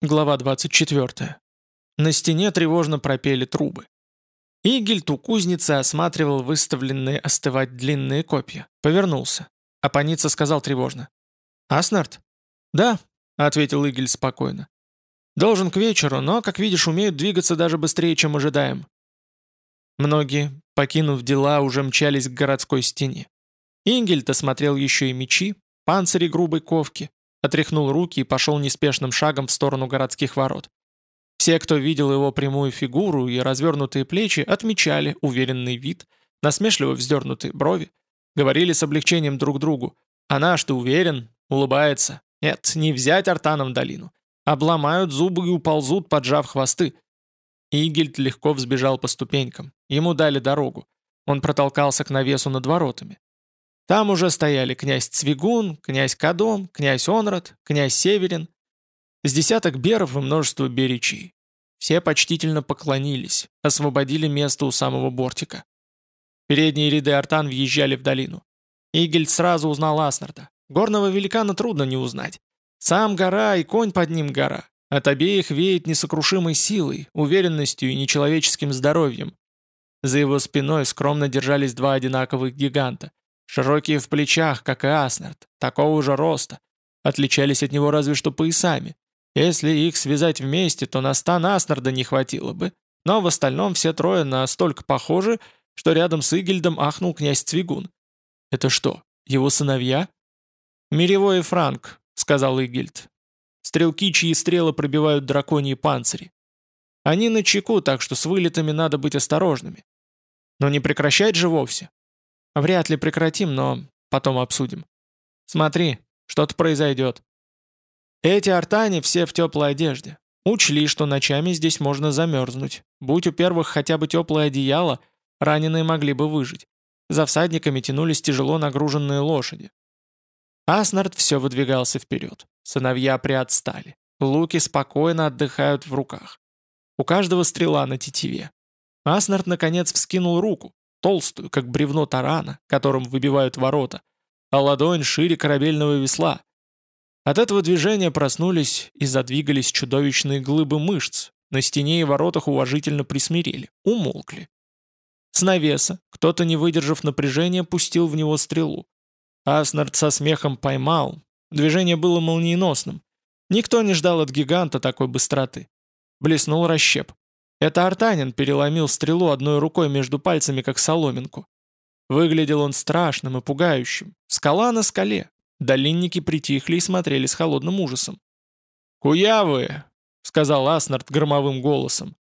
Глава 24. На стене тревожно пропели трубы. Игельт у кузницы осматривал выставленные остывать длинные копья. Повернулся. А паница сказал тревожно. «Аснард?» «Да», — ответил Игель спокойно. «Должен к вечеру, но, как видишь, умеют двигаться даже быстрее, чем ожидаем». Многие, покинув дела, уже мчались к городской стене. Ингельт осмотрел еще и мечи, панцири грубой ковки, отряхнул руки и пошел неспешным шагом в сторону городских ворот. Все, кто видел его прямую фигуру и развернутые плечи, отмечали уверенный вид, насмешливо вздернутые брови, говорили с облегчением друг другу. «А наш ты уверен?» Улыбается. «Нет, не взять Артаном долину. Обломают зубы и уползут, поджав хвосты». Игельд легко взбежал по ступенькам. Ему дали дорогу. Он протолкался к навесу над воротами. Там уже стояли князь Цвигун, князь Кадом, князь Онрад, князь Северин, с десяток беров и множество беречей. Все почтительно поклонились, освободили место у самого бортика. Передние ряды артан въезжали в долину. Игельд сразу узнал Аснарда. Горного великана трудно не узнать. Сам гора и конь под ним гора. От обеих веет несокрушимой силой, уверенностью и нечеловеческим здоровьем. За его спиной скромно держались два одинаковых гиганта, Широкие в плечах, как и Аснард, такого же роста. Отличались от него разве что поясами. Если их связать вместе, то на стан Аснарда не хватило бы. Но в остальном все трое настолько похожи, что рядом с Игельдом ахнул князь Цвигун. «Это что, его сыновья?» «Миревой Франк», — сказал Игельд. «Стрелки, чьи стрелы пробивают драконьи панцири. Они на чеку, так что с вылетами надо быть осторожными. Но не прекращать же вовсе. Вряд ли прекратим, но потом обсудим. Смотри, что-то произойдет. Эти артани все в теплой одежде. Учли, что ночами здесь можно замерзнуть. Будь у первых хотя бы теплое одеяло, раненые могли бы выжить. За всадниками тянулись тяжело нагруженные лошади. Аснард все выдвигался вперед. Сыновья приотстали. Луки спокойно отдыхают в руках. У каждого стрела на тетиве. Аснард, наконец, вскинул руку толстую, как бревно тарана, которым выбивают ворота, а ладонь шире корабельного весла. От этого движения проснулись и задвигались чудовищные глыбы мышц, на стене и воротах уважительно присмирели, умолкли. С навеса кто-то, не выдержав напряжения, пустил в него стрелу. Аснард со смехом поймал. Движение было молниеносным. Никто не ждал от гиганта такой быстроты. Блеснул расщеп. Это Артанин переломил стрелу одной рукой между пальцами, как соломинку. Выглядел он страшным и пугающим. Скала на скале. Долинники притихли и смотрели с холодным ужасом. «Куявы!» — сказал Аснард громовым голосом.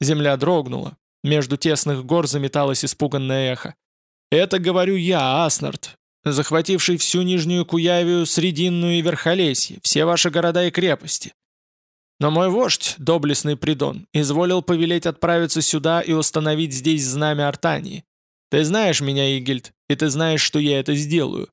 Земля дрогнула. Между тесных гор заметалось испуганное эхо. «Это говорю я, Аснард, захвативший всю Нижнюю Куявию, Срединную и Верхолесье, все ваши города и крепости. Но мой вождь, доблестный Придон, изволил повелеть отправиться сюда и установить здесь знамя Артании. Ты знаешь меня, Игельд, и ты знаешь, что я это сделаю».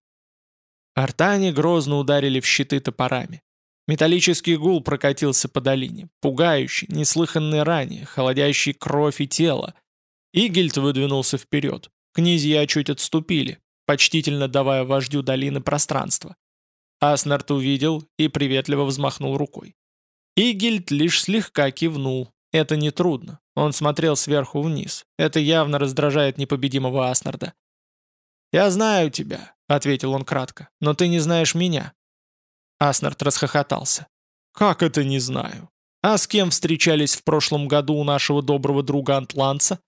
Артане грозно ударили в щиты топорами. Металлический гул прокатился по долине, пугающий, неслыханный ранее, холодящий кровь и тело. Игельд выдвинулся вперед. Князья чуть отступили, почтительно давая вождю долины пространство. Аснард увидел и приветливо взмахнул рукой. Игельд лишь слегка кивнул. Это нетрудно. Он смотрел сверху вниз. Это явно раздражает непобедимого Аснарда. «Я знаю тебя», — ответил он кратко, — «но ты не знаешь меня». Аснард расхохотался. «Как это не знаю? А с кем встречались в прошлом году у нашего доброго друга Антланца?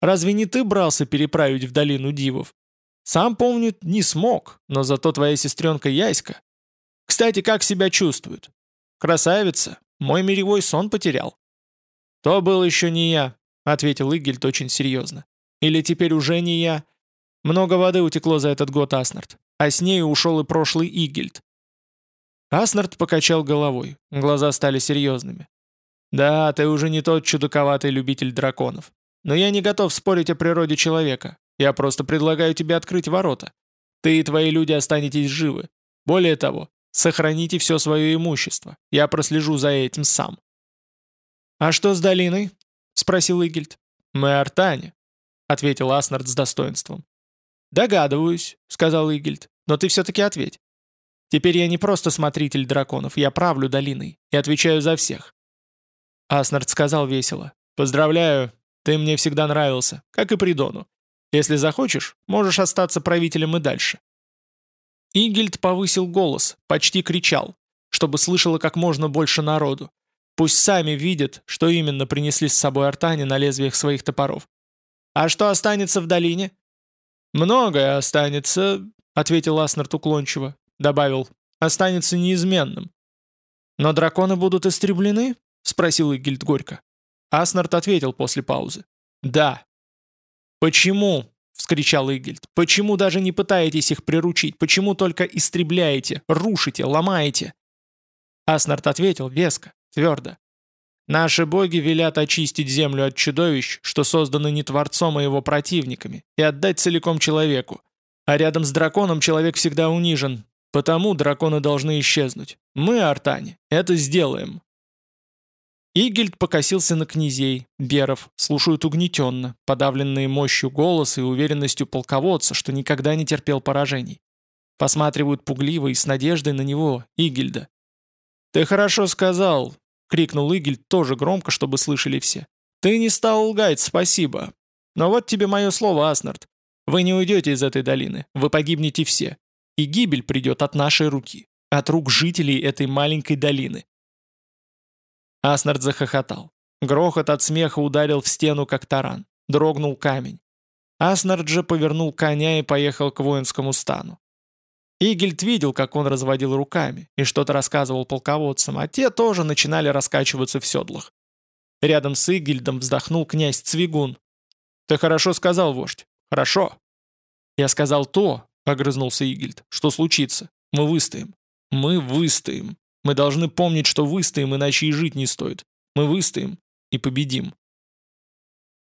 Разве не ты брался переправить в долину дивов? Сам, помню, не смог, но зато твоя сестренка Яська. Кстати, как себя чувствует? «Красавица! Мой миревой сон потерял». «То был еще не я», — ответил Игельд очень серьезно. «Или теперь уже не я. Много воды утекло за этот год, Аснард. А с ней ушел и прошлый Игельд». Аснард покачал головой, глаза стали серьезными. «Да, ты уже не тот чудаковатый любитель драконов. Но я не готов спорить о природе человека. Я просто предлагаю тебе открыть ворота. Ты и твои люди останетесь живы. Более того, Сохраните все свое имущество. Я прослежу за этим сам». «А что с долиной?» — спросил Игельд. «Мы артане», — ответил Аснард с достоинством. «Догадываюсь», — сказал Игельд, — «но ты все-таки ответь». Теперь я не просто смотритель драконов, я правлю долиной и отвечаю за всех». Аснард сказал весело. «Поздравляю, ты мне всегда нравился, как и Придону. Если захочешь, можешь остаться правителем и дальше». Игельд повысил голос, почти кричал, чтобы слышало как можно больше народу. Пусть сами видят, что именно принесли с собой артане на лезвиях своих топоров. «А что останется в долине?» «Многое останется», — ответил Аснард уклончиво. Добавил, «останется неизменным». «Но драконы будут истреблены?» — спросил Игильд горько. Аснард ответил после паузы. «Да». «Почему?» — вскричал Игильд. «Почему даже не пытаетесь их приручить? Почему только истребляете, рушите, ломаете?» Аснард ответил веско, твердо. «Наши боги велят очистить землю от чудовищ, что созданы не Творцом, а его противниками, и отдать целиком человеку. А рядом с драконом человек всегда унижен, потому драконы должны исчезнуть. Мы, Артане, это сделаем». Игельд покосился на князей, беров, слушают угнетенно, подавленные мощью голоса и уверенностью полководца, что никогда не терпел поражений. Посматривают пугливо и с надеждой на него, Игельда. «Ты хорошо сказал», — крикнул Игельд тоже громко, чтобы слышали все. «Ты не стал лгать, спасибо. Но вот тебе мое слово, Аснард. Вы не уйдете из этой долины, вы погибнете все. И гибель придет от нашей руки, от рук жителей этой маленькой долины. Аснард захохотал. Грохот от смеха ударил в стену, как таран. Дрогнул камень. Аснард же повернул коня и поехал к воинскому стану. Игельд видел, как он разводил руками и что-то рассказывал полководцам, а те тоже начинали раскачиваться в седлах. Рядом с Игельдом вздохнул князь Цвигун. «Ты хорошо сказал, вождь. Хорошо». «Я сказал то», — огрызнулся Игельд, — «что случится. Мы выстоим. Мы выстоим». Мы должны помнить, что выстоим, иначе и жить не стоит. Мы выстоим и победим.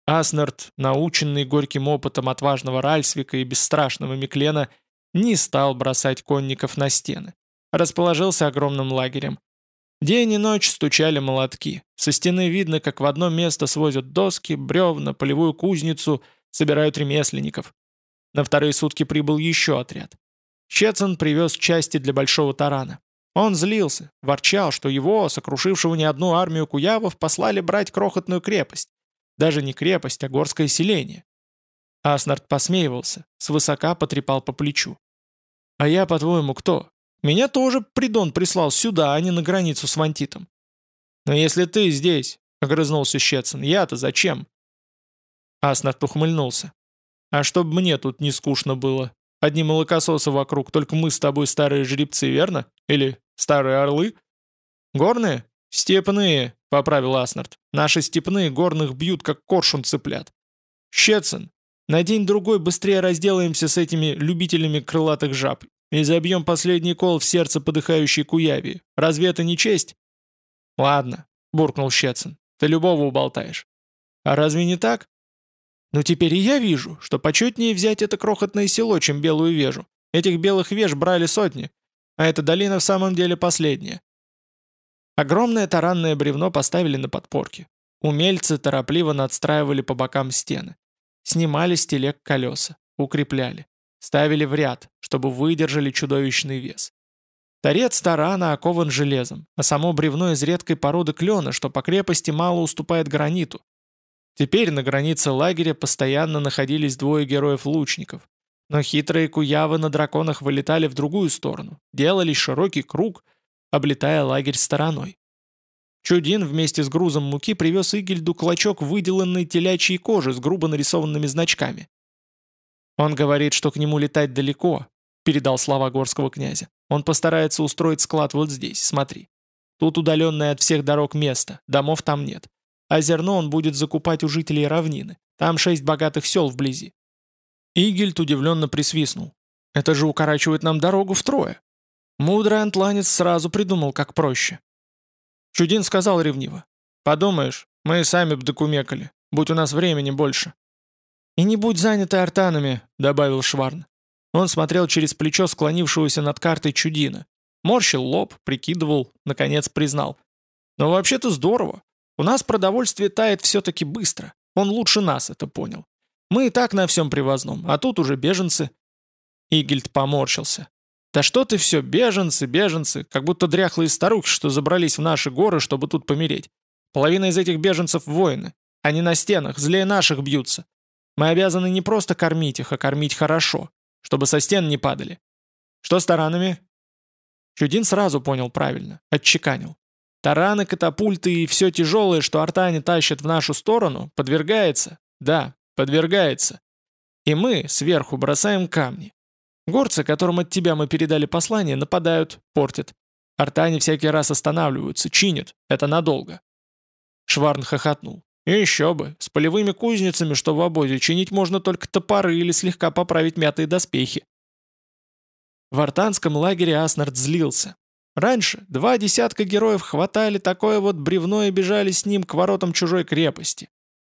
Аснард, наученный горьким опытом отважного Ральсвика и бесстрашного Миклена, не стал бросать конников на стены. Расположился огромным лагерем. День и ночь стучали молотки. Со стены видно, как в одно место свозят доски, бревна, полевую кузницу, собирают ремесленников. На вторые сутки прибыл еще отряд. Щецин привез части для большого тарана. Он злился, ворчал, что его, сокрушившего не одну армию куявов, послали брать крохотную крепость. Даже не крепость, а горское селение. Аснард посмеивался, свысока потрепал по плечу. «А я, по-твоему, кто? Меня тоже Придон прислал сюда, а не на границу с Вантитом». «Но если ты здесь», — огрызнулся Щецин, — «я-то зачем?» Аснард ухмыльнулся. «А чтоб мне тут не скучно было. Одни молокососы вокруг, только мы с тобой старые жеребцы, верно? Или Старые орлы? Горные? Степные, поправил Аснард. Наши степные горных бьют, как коршун цыплят. Щецин, на день-другой быстрее разделаемся с этими любителями крылатых жаб и забьем последний кол в сердце подыхающей куяви. Разве это не честь? Ладно, буркнул Щецин. Ты любого уболтаешь. А разве не так? Но теперь и я вижу, что почетнее взять это крохотное село, чем белую вежу. Этих белых веж брали сотни, а эта долина в самом деле последняя. Огромное таранное бревно поставили на подпорки. Умельцы торопливо надстраивали по бокам стены. Снимали с телег колеса, укрепляли. Ставили в ряд, чтобы выдержали чудовищный вес. Торец тарана окован железом, а само бревно из редкой породы клена, что по крепости мало уступает граниту. Теперь на границе лагеря постоянно находились двое героев-лучников, но хитрые куявы на драконах вылетали в другую сторону, делали широкий круг, облетая лагерь стороной. Чудин вместе с грузом муки привез Игельду клочок выделанной телячьей кожи с грубо нарисованными значками. «Он говорит, что к нему летать далеко», — передал слова горского князя. «Он постарается устроить склад вот здесь, смотри. Тут удаленное от всех дорог место, домов там нет. А зерно он будет закупать у жителей равнины. Там шесть богатых сел вблизи. Игельд удивленно присвистнул. «Это же укорачивает нам дорогу втрое». Мудрый антланец сразу придумал, как проще. Чудин сказал ревниво. «Подумаешь, мы сами б докумекали, будь у нас времени больше». «И не будь заняты артанами», — добавил Шварн. Он смотрел через плечо склонившегося над картой Чудина. Морщил лоб, прикидывал, наконец признал. «Но вообще-то здорово. У нас продовольствие тает все-таки быстро. Он лучше нас это понял. Мы и так на всем привозном, а тут уже беженцы». Игельд поморщился. Да что ты все, беженцы, беженцы, как будто дряхлые старухи, что забрались в наши горы, чтобы тут помереть. Половина из этих беженцев воины. Они на стенах, злее наших бьются. Мы обязаны не просто кормить их, а кормить хорошо, чтобы со стен не падали. Что с таранами? Чудин сразу понял правильно, отчеканил. Тараны, катапульты и все тяжелое, что артане тащат в нашу сторону, подвергается, да, подвергается. И мы сверху бросаем камни. Горцы, которым от тебя мы передали послание, нападают, портят. Артане всякий раз останавливаются, чинят. Это надолго. Шварн хохотнул. И еще бы, с полевыми кузницами, что в обозе, чинить можно только топоры или слегка поправить мятые доспехи. В артанском лагере Аснард злился. Раньше два десятка героев хватали такое вот бревно и бежали с ним к воротам чужой крепости.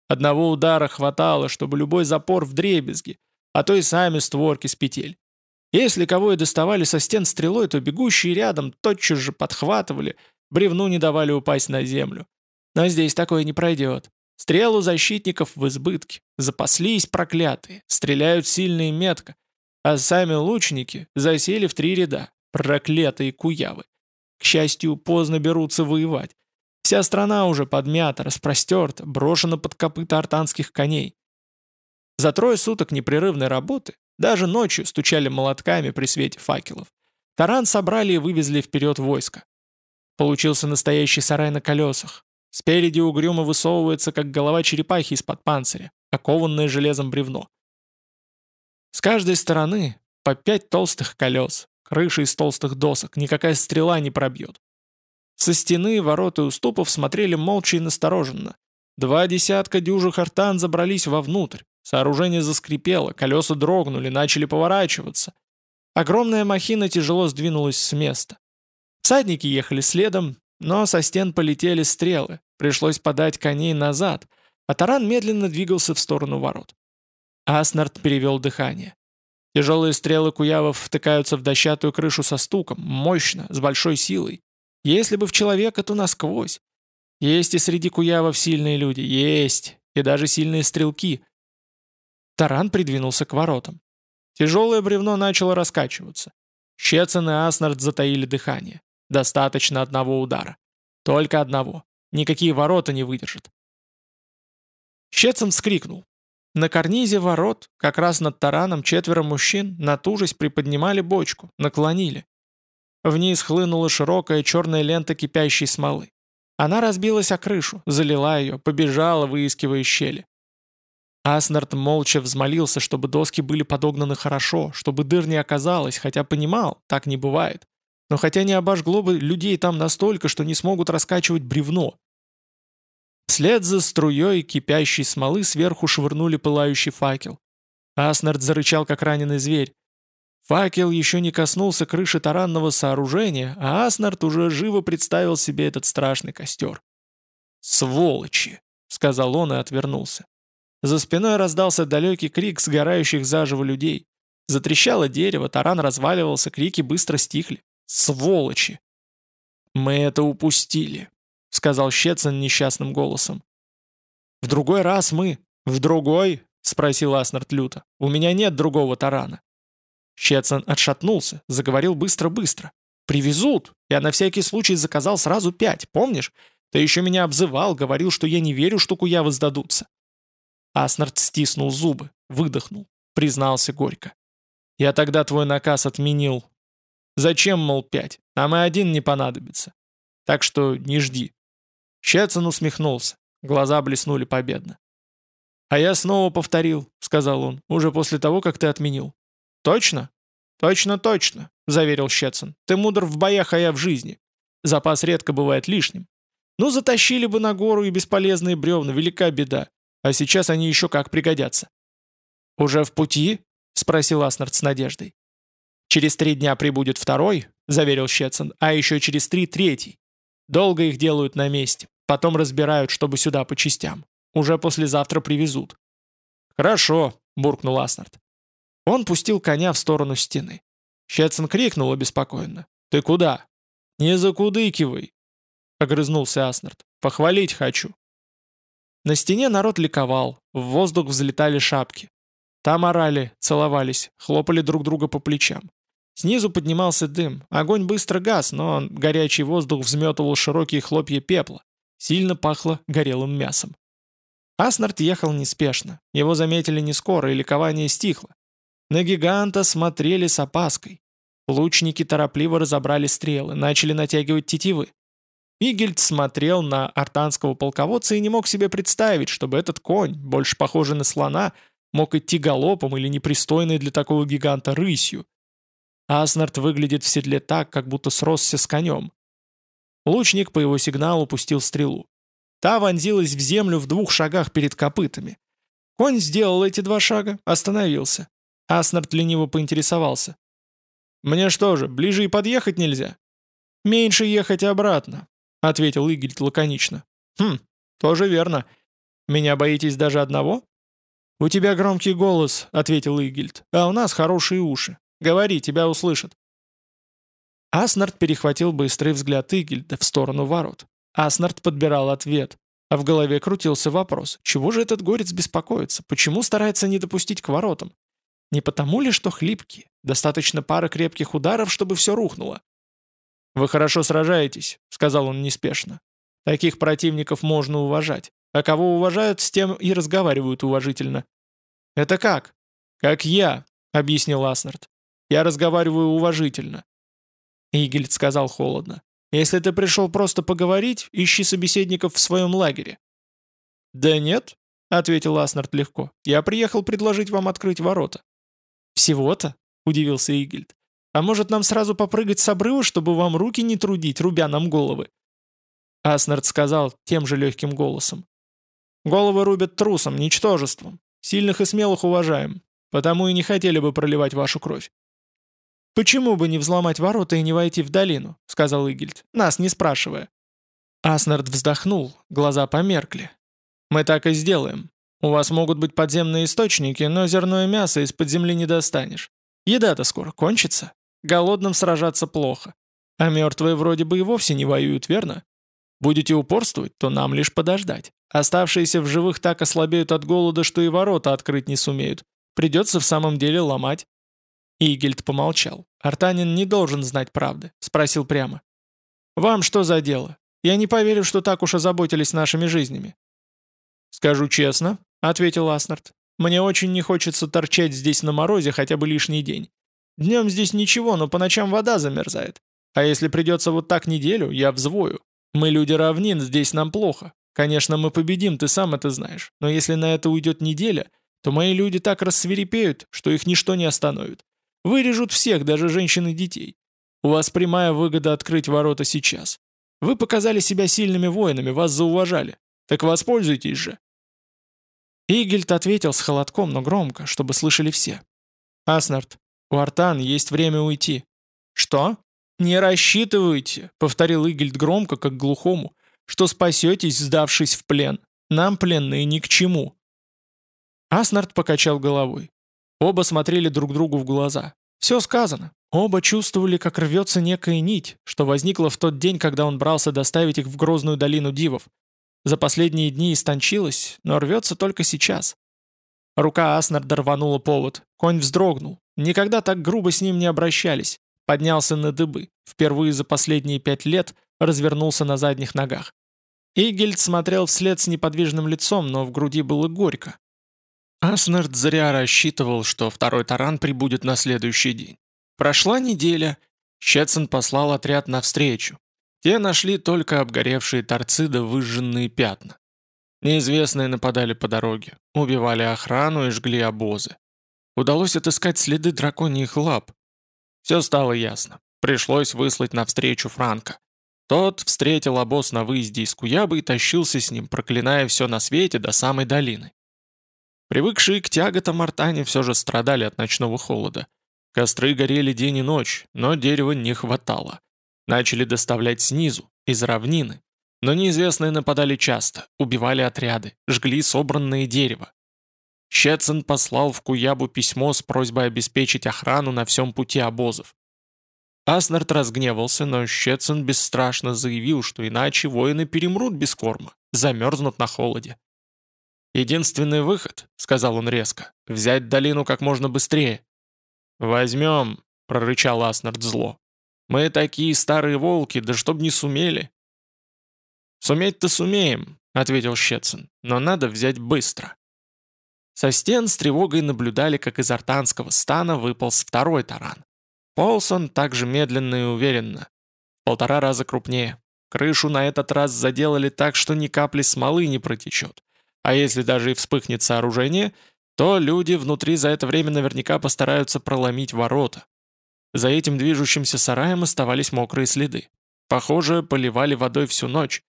Одного удара хватало, чтобы любой запор в дребезги, а то и сами створки с петель. Если кого и доставали со стен стрелой, то бегущие рядом тотчас же подхватывали, бревну не давали упасть на землю. Но здесь такое не пройдет. Стрел у защитников в избытке. Запаслись проклятые, стреляют сильно и метко. А сами лучники засели в три ряда. Проклятые куявы. К счастью, поздно берутся воевать. Вся страна уже подмята, распростерта, брошена под копыта артанских коней. За трое суток непрерывной работы даже ночью стучали молотками при свете факелов. Таран собрали и вывезли вперед войско. Получился настоящий сарай на колесах. Спереди угрюмо высовывается, как голова черепахи из-под панциря, окованное железом бревно. С каждой стороны по пять толстых колес, крыши из толстых досок, никакая стрела не пробьет. Со стены, ворот и уступов смотрели молча и настороженно. Два десятка дюжих артан забрались вовнутрь, Сооружение заскрипело, колеса дрогнули, начали поворачиваться. Огромная махина тяжело сдвинулась с места. Всадники ехали следом, но со стен полетели стрелы, пришлось подать коней назад, а таран медленно двигался в сторону ворот. Аснард перевел дыхание. Тяжелые стрелы куявов втыкаются в дощатую крышу со стуком, мощно, с большой силой. Если бы в человека, то насквозь. Есть и среди куявов сильные люди, есть, и даже сильные стрелки. Таран придвинулся к воротам. Тяжелое бревно начало раскачиваться. Щецин и Аснард затаили дыхание. Достаточно одного удара. Только одного. Никакие ворота не выдержат. Щецин вскрикнул. На карнизе ворот, как раз над тараном, четверо мужчин, натужись, приподнимали бочку, наклонили. Вниз хлынула широкая черная лента кипящей смолы. Она разбилась о крышу, залила ее, побежала, выискивая щели. Аснард молча взмолился, чтобы доски были подогнаны хорошо, чтобы дыр не оказалось, хотя понимал, так не бывает. Но хотя не обожгло бы людей там настолько, что не смогут раскачивать бревно. Вслед за струей кипящей смолы сверху швырнули пылающий факел. Аснард зарычал, как раненый зверь. Факел еще не коснулся крыши таранного сооружения, а Аснард уже живо представил себе этот страшный костер. «Сволочи!» — сказал он и отвернулся. За спиной раздался далекий крик сгорающих заживо людей. Затрещало дерево, таран разваливался, крики быстро стихли. «Сволочи!» «Мы это упустили», — сказал Щецин несчастным голосом. «В другой раз мы...» «В другой?» — спросил Аснард люто. «У меня нет другого тарана». Щецин отшатнулся, заговорил быстро-быстро. «Привезут! Я на всякий случай заказал сразу пять, помнишь? Ты еще меня обзывал, говорил, что я не верю, что куявы сдадутся. Аснард стиснул зубы, выдохнул, признался горько. «Я тогда твой наказ отменил. Зачем, мол, пять? Нам и один не понадобится. Так что не жди». Щецин усмехнулся, глаза блеснули победно. «А я снова повторил», — сказал он, — «уже после того, как ты отменил». «Точно?» «Точно, точно», — заверил Щецин. «Ты мудр в боях, а я в жизни. Запас редко бывает лишним. Ну, затащили бы на гору и бесполезные бревна, велика беда. А сейчас они еще как пригодятся». «Уже в пути?» — спросил Аснард с надеждой. «Через три дня прибудет второй», — заверил Щецин, «а еще через три — третий. Долго их делают на месте, потом разбирают, чтобы сюда по частям. Уже послезавтра привезут». «Хорошо», — буркнул Аснард. Он пустил коня в сторону стены. Щецин крикнул обеспокоенно. «Ты куда?» «Не закудыкивай», — огрызнулся Аснард. «Похвалить хочу». На стене народ ликовал, в воздух взлетали шапки. Там орали, целовались, хлопали друг друга по плечам. Снизу поднимался дым, огонь быстро гас, но горячий воздух взметывал широкие хлопья пепла. Сильно пахло горелым мясом. Аснард ехал неспешно, его заметили не скоро, и ликование стихло. На гиганта смотрели с опаской. Лучники торопливо разобрали стрелы, начали натягивать тетивы. Игельд смотрел на артанского полководца и не мог себе представить, чтобы этот конь, больше похожий на слона, мог идти галопом или непристойной для такого гиганта рысью. Аснард выглядит в седле так, как будто сросся с конем. Лучник по его сигналу пустил стрелу. Та вонзилась в землю в двух шагах перед копытами. Конь сделал эти два шага, остановился. Аснард лениво поинтересовался. «Мне что же, ближе и подъехать нельзя?» «Меньше ехать обратно», — ответил Игельд лаконично. «Хм, тоже верно. Меня боитесь даже одного?» «У тебя громкий голос», — ответил Игельд, — «а у нас хорошие уши. Говори, тебя услышат». Аснард перехватил быстрый взгляд Игельда в сторону ворот. Аснард подбирал ответ, а в голове крутился вопрос, чего же этот горец беспокоится, почему старается не допустить к воротам? Не потому ли, что хлипкие, достаточно пары крепких ударов, чтобы все рухнуло? «Вы хорошо сражаетесь», — сказал он неспешно. «Таких противников можно уважать, а кого уважают, с тем и разговаривают уважительно». «Это как?» «Как я», — объяснил Аснард. «Я разговариваю уважительно». Игельд сказал холодно. Если ты пришел просто поговорить, ищи собеседников в своем лагере». «Да нет», — ответил Аснард легко, — «я приехал предложить вам открыть ворота». «Всего-то?» — удивился Игельд. «А может нам сразу попрыгать с обрыва, чтобы вам руки не трудить, рубя нам головы?» Аснард сказал тем же легким голосом. «Головы рубят трусом, ничтожеством. Сильных и смелых уважаем, потому и не хотели бы проливать вашу кровь. «Почему бы не взломать ворота и не войти в долину?» — сказал Игельд, нас не спрашивая. Аснард вздохнул, глаза померкли. «Мы так и сделаем. У вас могут быть подземные источники, но зерно и мясо из-под земли не достанешь. Еда-то скоро кончится. Голодным сражаться плохо. А мертвые вроде бы и вовсе не воюют, верно? Будете упорствовать, то нам лишь подождать. Оставшиеся в живых так ослабеют от голода, что и ворота открыть не сумеют. Придется в самом деле ломать. Игельд помолчал. Артанин не должен знать правды. Спросил прямо. «Вам что за дело? Я не поверю, что так уж озаботились нашими жизнями». «Скажу честно», — ответил Аснард. «Мне очень не хочется торчать здесь на морозе хотя бы лишний день. Днем здесь ничего, но по ночам вода замерзает. А если придется вот так неделю, я взвою. Мы люди равнин, здесь нам плохо. Конечно, мы победим, ты сам это знаешь. Но если на это уйдет неделя, то мои люди так рассверепеют, что их ничто не остановит. Вырежут всех, даже женщин и детей. У вас прямая выгода открыть ворота сейчас. Вы показали себя сильными воинами, вас зауважали. Так воспользуйтесь же». Игельд ответил с холодком, но громко, чтобы слышали все. «Аснард, у Артан есть время уйти». «Что?» «Не рассчитывайте», — повторил Игельд громко, как глухому, «что спасетесь, сдавшись в плен. Нам пленные ни к чему». Аснард покачал головой. Оба смотрели друг другу в глаза. Все сказано. Оба чувствовали, как рвется некая нить, что возникла в тот день, когда он брался доставить их в грозную долину дивов. За последние дни истончилась, но рвется только сейчас. Рука Аснарда рванула повод. Конь вздрогнул. Никогда так грубо с ним не обращались. Поднялся на дыбы. Впервые за последние пять лет развернулся на задних ногах. Игельд смотрел вслед с неподвижным лицом, но в груди было горько. Аснард зря рассчитывал, что второй таран прибудет на следующий день. Прошла неделя. Щетсон послал отряд навстречу. Те нашли только обгоревшие торцы да выжженные пятна. Неизвестные нападали по дороге, убивали охрану и жгли обозы. Удалось отыскать следы драконьих лап. Все стало ясно. Пришлось выслать навстречу Франка. Тот встретил обоз на выезде из Куябы и тащился с ним, проклиная все на свете до самой долины. Привыкшие к тяготам артане все же страдали от ночного холода. Костры горели день и ночь, но дерева не хватало. Начали доставлять снизу, из равнины. Но неизвестные нападали часто, убивали отряды, жгли собранное дерево. Щетсон послал в Куябу письмо с просьбой обеспечить охрану на всем пути обозов. Аснард разгневался, но Щетсон бесстрашно заявил, что иначе воины перемрут без корма, замерзнут на холоде. «Единственный выход», — сказал он резко, — «взять долину как можно быстрее». «Возьмем», — прорычал Аснард зло. «Мы такие старые волки, да чтоб не сумели!» «Суметь-то сумеем», — ответил Щецин, — «но надо взять быстро». Со стен с тревогой наблюдали, как из артанского стана выполз второй таран. Полз он также медленно и уверенно. Полтора раза крупнее. Крышу на этот раз заделали так, что ни капли смолы не протечет. А если даже и вспыхнет сооружение, то люди внутри за это время наверняка постараются проломить ворота. За этим движущимся сараем оставались мокрые следы. Похоже, поливали водой всю ночь.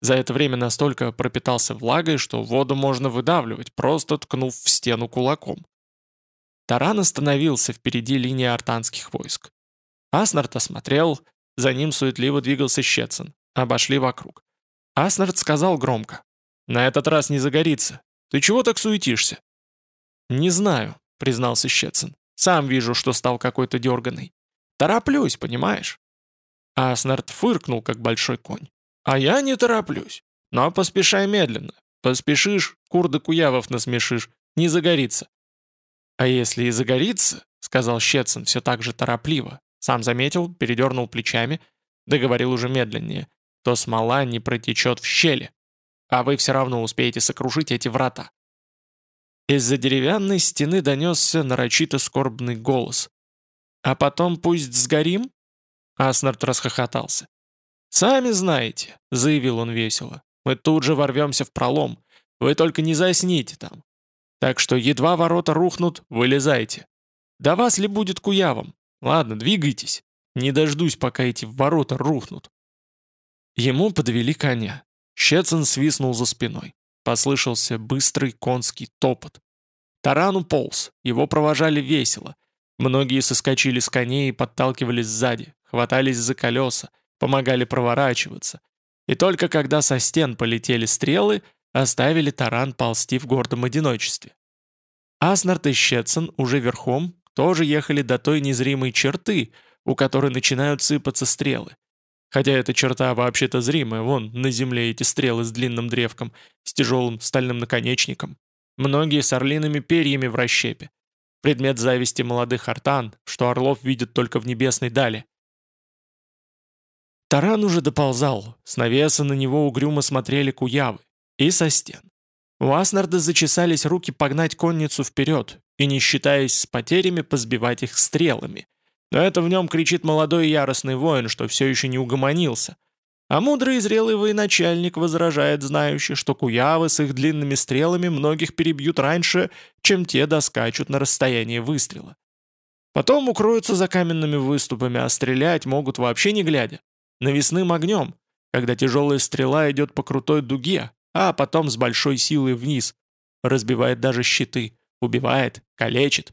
За это время настолько пропитался влагой, что воду можно выдавливать, просто ткнув в стену кулаком. Таран остановился впереди линии артанских войск. Аснард осмотрел, за ним суетливо двигался Щецин. Обошли вокруг. Аснард сказал громко. «На этот раз не загорится. Ты чего так суетишься?» «Не знаю», — признался Щецин. «Сам вижу, что стал какой-то дерганый. Тороплюсь, понимаешь?» Аснард фыркнул, как большой конь. «А я не тороплюсь. Но поспешай медленно. Поспешишь, курды куявов насмешишь. Не загорится. «А если и загорится», — сказал Щецин все так же торопливо, сам заметил, передернул плечами, договорил уже медленнее, то смола не протечет в щели, а вы все равно успеете сокрушить эти врата. Из-за деревянной стены донесся нарочито скорбный голос. «А потом пусть сгорим?» Аснард расхохотался. «Сами знаете», — заявил он весело, — «мы тут же ворвемся в пролом. Вы только не засните там. Так что едва ворота рухнут, вылезайте. Да вас ли будет куявом? Ладно, двигайтесь. Не дождусь, пока эти ворота рухнут. Ему подвели коня. Щецин свистнул за спиной. Послышался быстрый конский топот. Тарану полз, его провожали весело. Многие соскочили с коней и подталкивались сзади, хватались за колеса, помогали проворачиваться. И только когда со стен полетели стрелы, оставили таран ползти в гордом одиночестве. Аснард и Щетсон уже верхом тоже ехали до той незримой черты, у которой начинают сыпаться стрелы. Хотя эта черта вообще-то зримая, вон на земле эти стрелы с длинным древком, с тяжелым стальным наконечником. Многие с орлиными перьями в расщепе. Предмет зависти молодых артан, что орлов видят только в небесной дали. Таран уже доползал, с навеса на него угрюмо смотрели куявы, и со стен. У Аснарда зачесались руки погнать конницу вперед и, не считаясь с потерями, позбивать их стрелами. Но это в нем кричит молодой яростный воин, что все еще не угомонился. А мудрый и зрелый военачальник возражает знающий, что куявы с их длинными стрелами многих перебьют раньше, чем те доскачут на расстояние выстрела. Потом укроются за каменными выступами, а стрелять могут вообще не глядя. Навесным огнем, когда тяжелая стрела идет по крутой дуге, а потом с большой силой вниз. Разбивает даже щиты, убивает, калечит.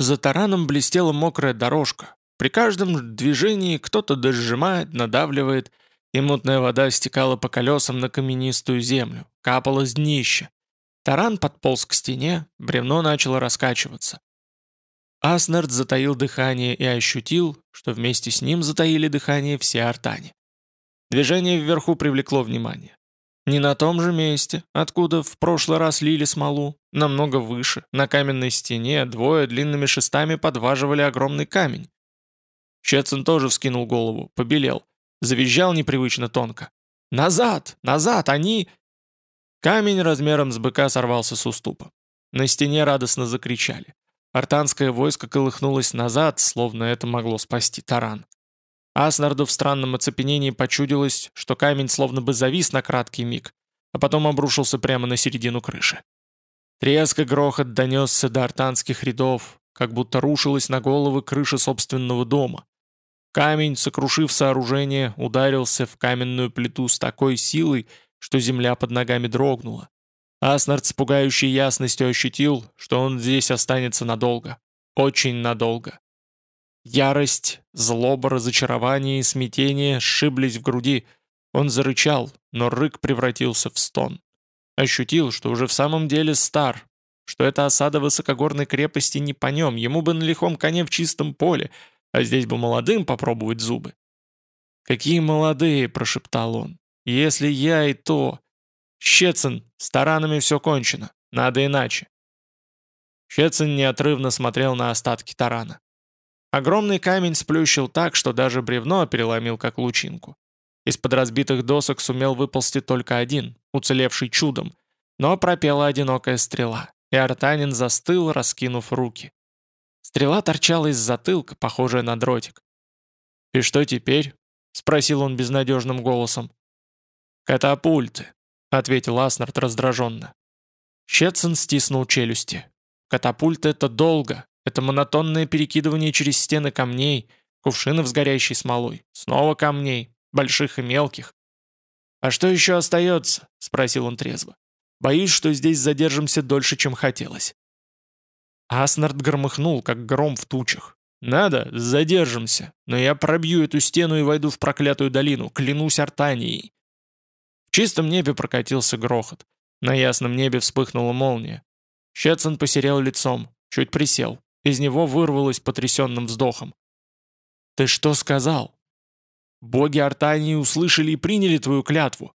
За тараном блестела мокрая дорожка. При каждом движении кто-то дожимает, надавливает, и мутная вода стекала по колесам на каменистую землю, капала с днища. Таран подполз к стене, бревно начало раскачиваться. Аснард затаил дыхание и ощутил, что вместе с ним затаили дыхание все артане. Движение вверху привлекло внимание. Не на том же месте, откуда в прошлый раз лили смолу, намного выше, на каменной стене двое длинными шестами подваживали огромный камень. Щецин тоже вскинул голову, побелел, завизжал непривычно тонко. «Назад! Назад! Они...» Камень размером с быка сорвался с уступа. На стене радостно закричали. Артанское войско колыхнулось назад, словно это могло спасти таран. Аснарду в странном оцепенении почудилось, что камень словно бы завис на краткий миг, а потом обрушился прямо на середину крыши. Треск грохот донесся до артанских рядов, как будто рушилась на головы крыша собственного дома. Камень, сокрушив сооружение, ударился в каменную плиту с такой силой, что земля под ногами дрогнула. Аснард с пугающей ясностью ощутил, что он здесь останется надолго. Очень надолго. Ярость, злоба, разочарование и смятение сшиблись в груди. Он зарычал, но рык превратился в стон. Ощутил, что уже в самом деле стар, что эта осада высокогорной крепости не по нем, ему бы на лихом коне в чистом поле, а здесь бы молодым попробовать зубы. «Какие молодые!» — прошептал он. «Если я и то...» «Щецин, с таранами все кончено. Надо иначе». Щецин неотрывно смотрел на остатки тарана. Огромный камень сплющил так, что даже бревно переломил как лучинку. Из-под разбитых досок сумел выползти только один, уцелевший чудом, но пропела одинокая стрела, и Артанин застыл, раскинув руки. Стрела торчала из затылка, похожая на дротик. «И что теперь?» — спросил он безнадежным голосом. «Катапульты», — ответил Аснард раздраженно. Щетсон стиснул челюсти. «Катапульты — это долго, это монотонное перекидывание через стены камней, кувшинов с горящей смолой, снова камней, больших и мелких. «А что еще остается?» — спросил он трезво. «Боюсь, что здесь задержимся дольше, чем хотелось». Аснард громыхнул, как гром в тучах. «Надо, задержимся, но я пробью эту стену и войду в проклятую долину, клянусь Артанией». В чистом небе прокатился грохот. На ясном небе вспыхнула молния. Щетсон посерел лицом, чуть присел. Из него вырвалось потрясенным вздохом. «Ты что сказал?» «Боги Артании услышали и приняли твою клятву.